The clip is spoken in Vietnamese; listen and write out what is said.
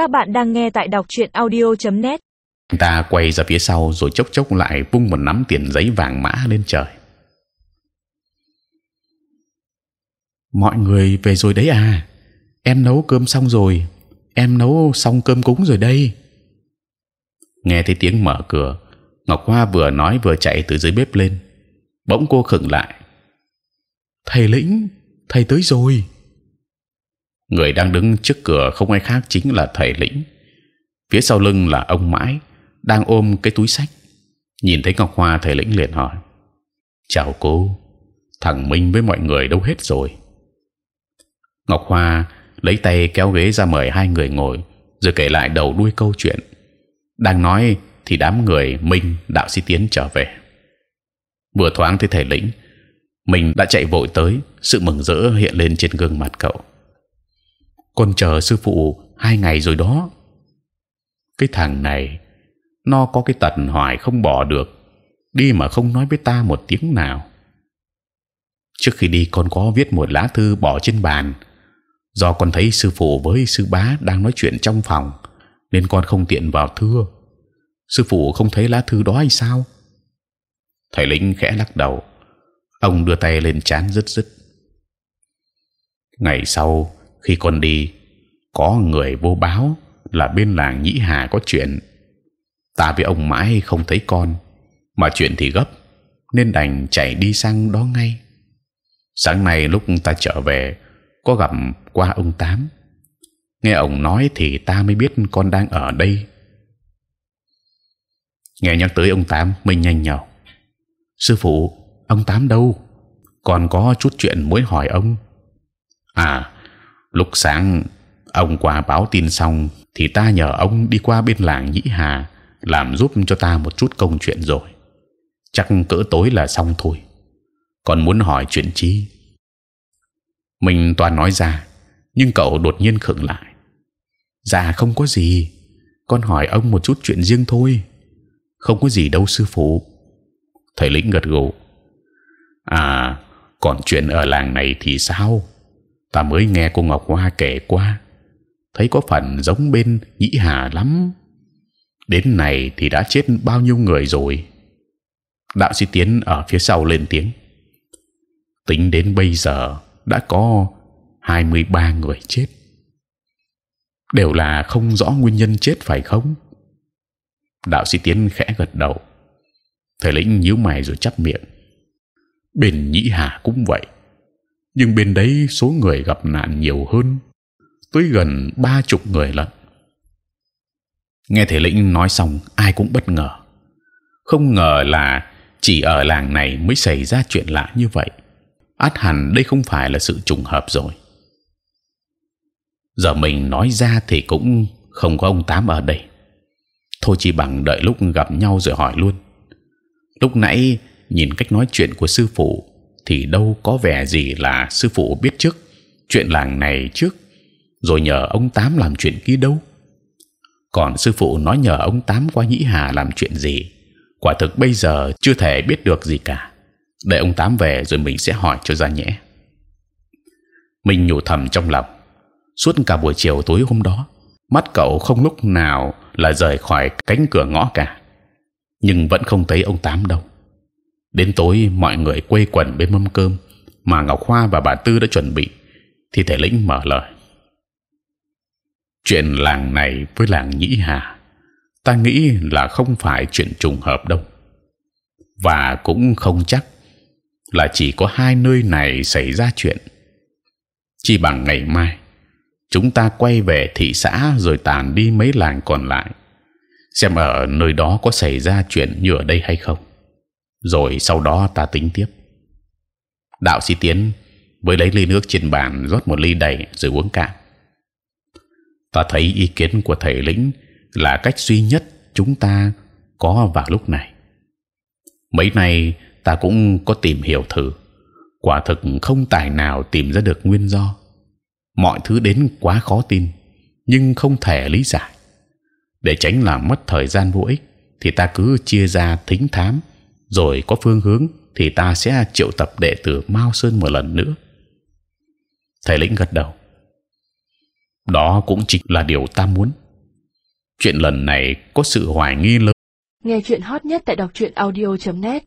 Các bạn đang nghe tại đọc truyện audio.net. Anh ta quay ra phía sau rồi chốc chốc lại vung một nắm tiền giấy vàng mã lên trời. Mọi người về rồi đấy à? Em nấu cơm xong rồi. Em nấu xong cơm cúng rồi đây. Nghe thấy tiếng mở cửa, Ngọc Hoa vừa nói vừa chạy từ dưới bếp lên. Bỗng cô khựng lại. Thầy lĩnh, thầy tới rồi. Người đang đứng trước cửa không ai khác chính là thầy lĩnh. Phía sau lưng là ông mãi đang ôm cái túi sách. Nhìn thấy Ngọc Hoa, thầy lĩnh liền hỏi: chào cô, thằng Minh với mọi người đâu hết rồi? Ngọc Hoa lấy tay kéo ghế ra mời hai người ngồi, rồi kể lại đầu đuôi câu chuyện. Đang nói thì đám người Minh, đạo sĩ Tiến trở về. Vừa thoáng thấy thầy lĩnh, mình đã chạy vội tới, sự mừng rỡ hiện lên trên gương mặt cậu. Con chờ sư phụ hai ngày rồi đó. Cái thằng này, nó có cái tật hoài không bỏ được, đi mà không nói với ta một tiếng nào. Trước khi đi con có viết một lá thư bỏ trên bàn. Do con thấy sư phụ với sư bá đang nói chuyện trong phòng nên con không tiện vào thưa. Sư phụ không thấy lá thư đó hay sao? Thầy lĩnh khẽ lắc đầu. Ông đưa tay lên chán rứt rứt. Ngày sau khi con đi, có người vô báo là bên làng nhĩ hà có chuyện. Ta với ông mãi không thấy con, mà chuyện thì gấp, nên đành chạy đi sang đó ngay. Sáng nay lúc ta trở về, có gặp qua ông tám. Nghe ông nói thì ta mới biết con đang ở đây. Nghe nhắc tới ông tám mình nhanh nhào. Sư phụ, ông tám đâu? Còn có chút chuyện muốn hỏi ông. À lúc sáng, ông qua báo tin xong, thì ta nhờ ông đi qua bên làng nhĩ hà, làm giúp cho ta một chút công chuyện rồi. Chắc cỡ tối là xong thôi. Còn muốn hỏi chuyện chi? Mình toàn nói ra, nhưng cậu đột nhiên khựng lại. Dạ không có gì. Con hỏi ông một chút chuyện riêng thôi. Không có gì đâu, sư phụ. Thầy lĩnh gật gù. À còn chuyện ở làng này thì sao? Ta mới nghe cô ngọc hoa kể qua. Thấy có phần giống bên nhĩ hà lắm. Đến này thì đã chết bao nhiêu người rồi? Đạo sĩ tiến ở phía sau lên tiếng. Tính đến bây giờ đã có 23 người chết. Đều là không rõ nguyên nhân chết phải không? Đạo sĩ tiến khẽ gật đầu. Thầy lĩnh nhíu mày rồi chắp miệng. Bên nhĩ hà cũng vậy nhưng bên đấy số người gặp nạn nhiều hơn, tới gần ba chục người lận. Nghe thể lĩnh nói xong, ai cũng bất ngờ. Không ngờ là chỉ ở làng này mới xảy ra chuyện lạ như vậy. Át hẳn đây không phải là sự trùng hợp rồi. Giờ mình nói ra thì cũng không có ông tám ở đây. Thôi chỉ bằng đợi lúc gặp nhau rồi hỏi luôn. Lúc nãy, nhìn cách nói chuyện của sư phụ thì đâu có vẻ gì là sư phụ biết trước, chuyện làng này trước, rồi nhờ ông tám làm chuyện kia đâu. Còn sư phụ nói nhờ ông tám qua nhĩ hà làm chuyện gì, quả thực bây giờ chưa thể biết được gì cả. Để ông tám về rồi mình sẽ hỏi cho ra nhẽ. Mình nhủ thầm trong lòng, suốt cả buổi chiều tối hôm đó, mắt cậu không lúc nào là rời khỏi cánh cửa ngõ cả. Nhưng vẫn không thấy ông tám đâu đến tối, mọi người quây quần bên mâm cơm mà ngọc hoa và bà tư đã chuẩn bị, thì thể lĩnh mở lời. Chuyện làng này với làng nhĩ hà, ta nghĩ là không phải chuyện trùng hợp đâu. Và cũng không chắc là chỉ có hai nơi này xảy ra chuyện. Chỉ bằng ngày mai, chúng ta quay về thị xã rồi tàn đi mấy làng còn lại, xem ở nơi đó có xảy ra chuyện như ở đây hay không rồi sau đó ta tính tiếp. Đạo sĩ tiến với lấy ly nước trên bàn rót một ly đầy rồi uống cạn. Ta thấy ý kiến của thầy lĩnh là cách duy nhất chúng ta có vào lúc này. Mấy nay ta cũng có tìm hiểu thử. Quả thực không tài nào tìm ra được nguyên do. Mọi thứ đến quá khó tin, nhưng không thể lý giải. Để tránh làm mất thời gian vô ích, thì ta cứ chia ra thính thám rồi có phương hướng thì ta sẽ triệu tập đệ tử Mao Sơn một lần nữa. Thầy lĩnh gật đầu. Đó cũng chỉ là điều ta muốn. chuyện lần này có sự hoài nghi lớn Nghe chuyện hot nhất tại đọc truyện audio.net